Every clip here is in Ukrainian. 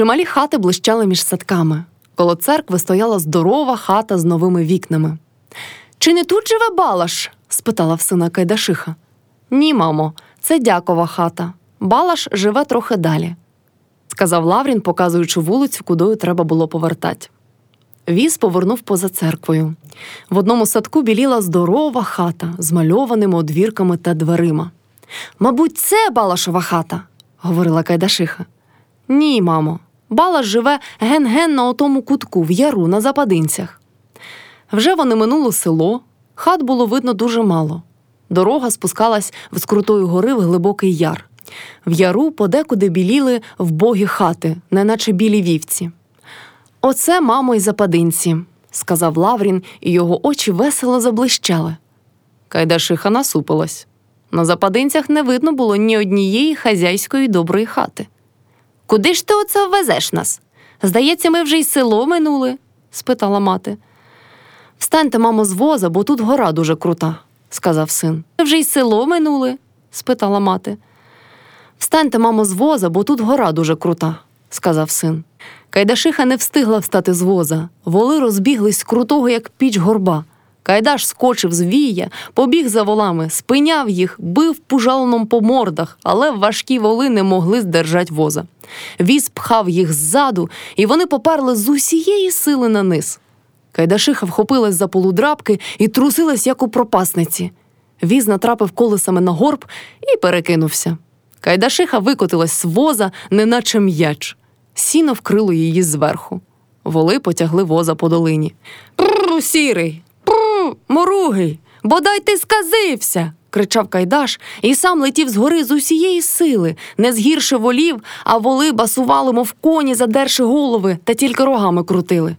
Чималі хати блищали між садками. Коло церкви стояла здорова хата з новими вікнами. Чи не тут живе Балаш? спитала в сина Кайдашиха. Ні, мамо, це дякова хата. Балаш живе трохи далі, сказав Лаврін, показуючи вулицю, кудою треба було повертати. Віз повернув поза церквою. В одному садку біліла здорова хата з мальованими одвірками та дверима. Мабуть, це Балашова хата, говорила Кайдашиха. Ні, мамо. Балаш живе ген-ген на отому кутку, в яру, на западинцях. Вже вони минуло село, хат було видно дуже мало. Дорога спускалась з крутої гори в глибокий яр. В яру подекуди біліли вбогі хати, неначе білі вівці. Оце, мамо, й западинці, сказав Лаврін, і його очі весело заблищали. Кайдашиха насупилась. На западинцях не видно було ні однієї хазяйської доброї хати. Куди ж ти оце ввезеш нас? Здається, ми вже й село минули? спитала мати. Встаньте, мамо, з воза, бо тут гора дуже крута, сказав син. Ми вже й село минули? спитала мати. Встаньте, мамо, з воза, бо тут гора дуже крута, сказав син. Кайдашиха не встигла встати з воза. Воли розбіглись з крутого, як піч горба. Кайдаш скочив з вія, побіг за волами, спиняв їх, бив пужалоном по мордах, але важкі воли не могли здержать воза. Віз пхав їх ззаду, і вони поперли з усієї сили на низ. Кайдашиха вхопилась за полудрабки і трусилась, як у пропасниці. Віз натрапив колесами на горб і перекинувся. Кайдашиха викотилась з воза, неначе м'яч. Сіно вкрило її зверху. Воли потягли воза по долині. Прррр, сірий, прррр, моругий, бодай ти сказився. кричав Кайдаш і сам летів згори з усієї сили, не згірше волів, а воли басували, мов коні, задерши голови, та тільки рогами крутили.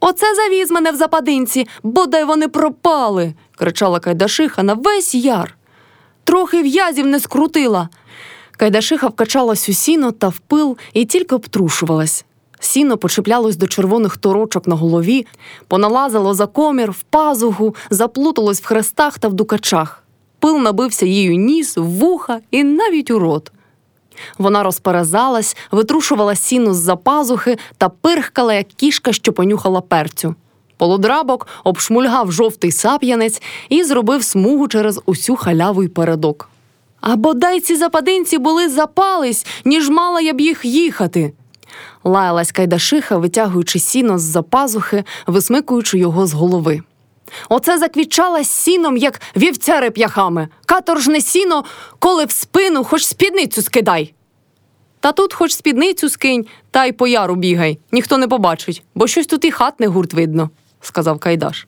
Оце завіз мене в западинці, бодай вони пропали, кричала Кайдашиха на весь яр. Трохи в'язів не скрутила. Кайдашиха вкачалась у сіно та в пил і тільки обтрушувалась. Сіно почеплялось до червоних торочок на голові, поналазило за комір, в пазуху, заплуталось в хрестах та в дукачах. Пил набився їй у ніс, в вуха і навіть у рот. Вона розперезалась, витрушувала сіно з-за пазухи та пирхкала, як кішка, що понюхала перцю. Полудрабок обшмульгав жовтий сап'янець і зробив смугу через усю халяву й передок. А бодай ці западинці були запались, ніж мала я б їх їхати. Лаялась Кайдашиха, витягуючи сіно з за пазухи, висмикуючи його з голови. Оце заквічалась сіном, як вівця реп'яхами. Каторжне сіно, коли в спину, хоч спідницю скидай. Та тут хоч спідницю скинь, та й по яру бігай, ніхто не побачить, бо щось тут і хат гурт видно, сказав Кайдаш.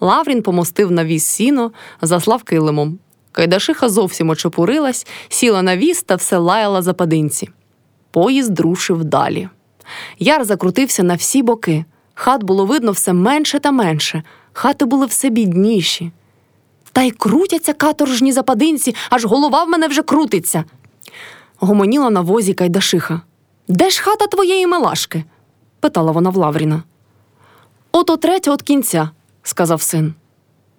Лаврін помостив на віз сіно, заслав килимом. Кайдашиха зовсім очепурилась, сіла на віз та все лаяла западинці. Поїзд рушив далі. Яр закрутився на всі боки. Хат було видно все менше та менше, хати були все бідніші. Та й крутяться каторжні западинці, аж голова в мене вже крутиться. Гомоніла на возі Кайдашиха. Де ж хата твоєї милашки? питала вона в Лавріна. Ото третя от кінця, сказав син.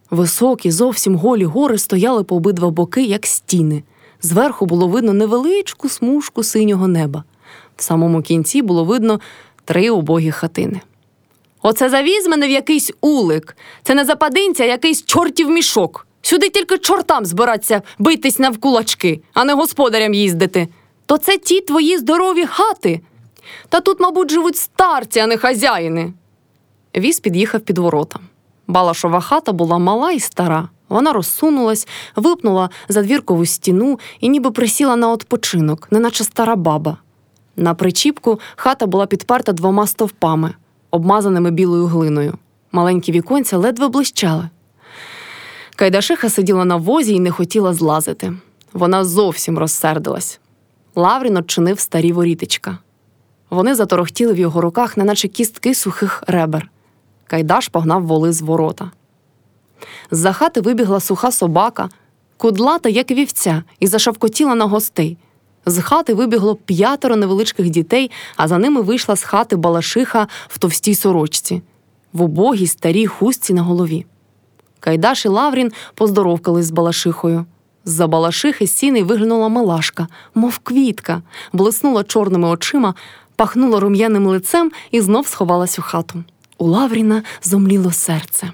Високі, зовсім голі гори стояли по обидва боки, як стіни. Зверху було видно невеличку смужку синього неба. В самому кінці було видно три убогі хатини. Оце завіз мене в якийсь улик. Це не западинця, а якийсь чортів мішок. Сюди тільки чортам збиратися битись навкулачки, а не господарям їздити. То це ті твої здорові хати. Та тут, мабуть, живуть старці, а не хазяїни. Віз під'їхав під ворота. Балашова хата була мала і стара. Вона розсунулась, випнула задвіркову стіну і ніби присіла на odpoczynок, неначе стара баба. На причіпку хата була підперта двома стовпами, обмазаними білою глиною. Маленькі віконця ледве блищали. Кайдашиха сиділа на возі і не хотіла злазити. Вона зовсім розсердилась. Лаврін odчинив старі ворітичка. Вони заторохтіли в його руках, неначе кістки сухих ребер. Кайдаш погнав воли з ворота. З-за хати вибігла суха собака, кудлата, як вівця, і зашавкотіла на гостей. З хати вибігло п'ятеро невеличких дітей, а за ними вийшла з хати балашиха в товстій сорочці, в убогій старій хустці на голові. Кайдаш і Лаврін поздоровкались з балашихою. З-за балашихи сіни виглянула милашка, мов квітка, блиснула чорними очима, пахнула рум'яним лицем і знов сховалась у хату. У Лавріна зомліло серце.